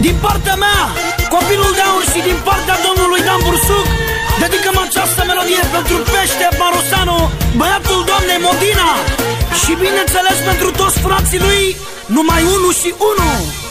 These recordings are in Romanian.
Din partea mea, copilul de aur și din partea domnului Dan Bursuc Dedicăm această melodie pentru Pește Barosanu, băiatul doamnei Modina. Și bineînțeles pentru toți frații lui, numai unul și unul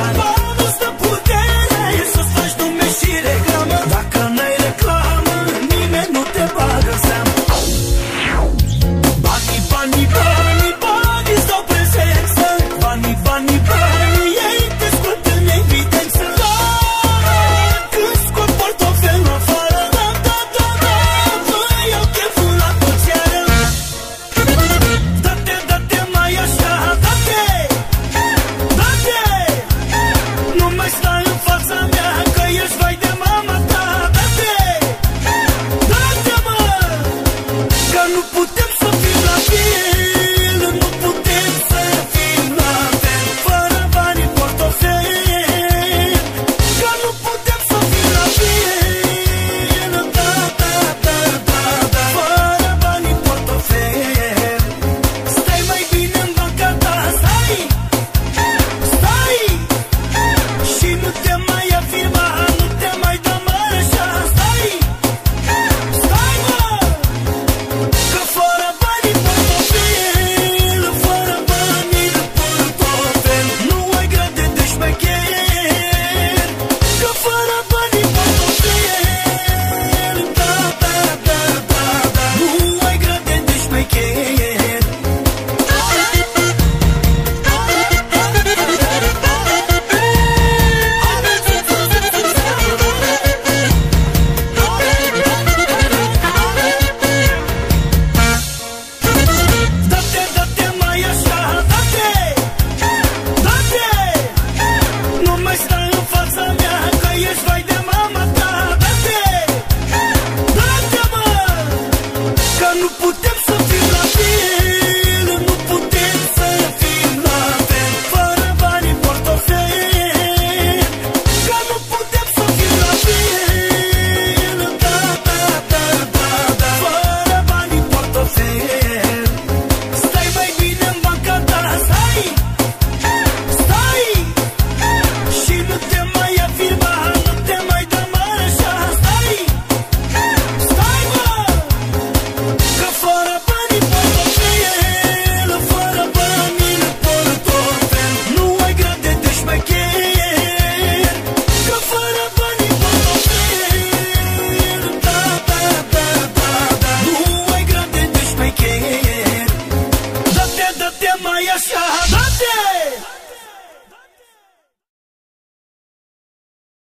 Bye. puta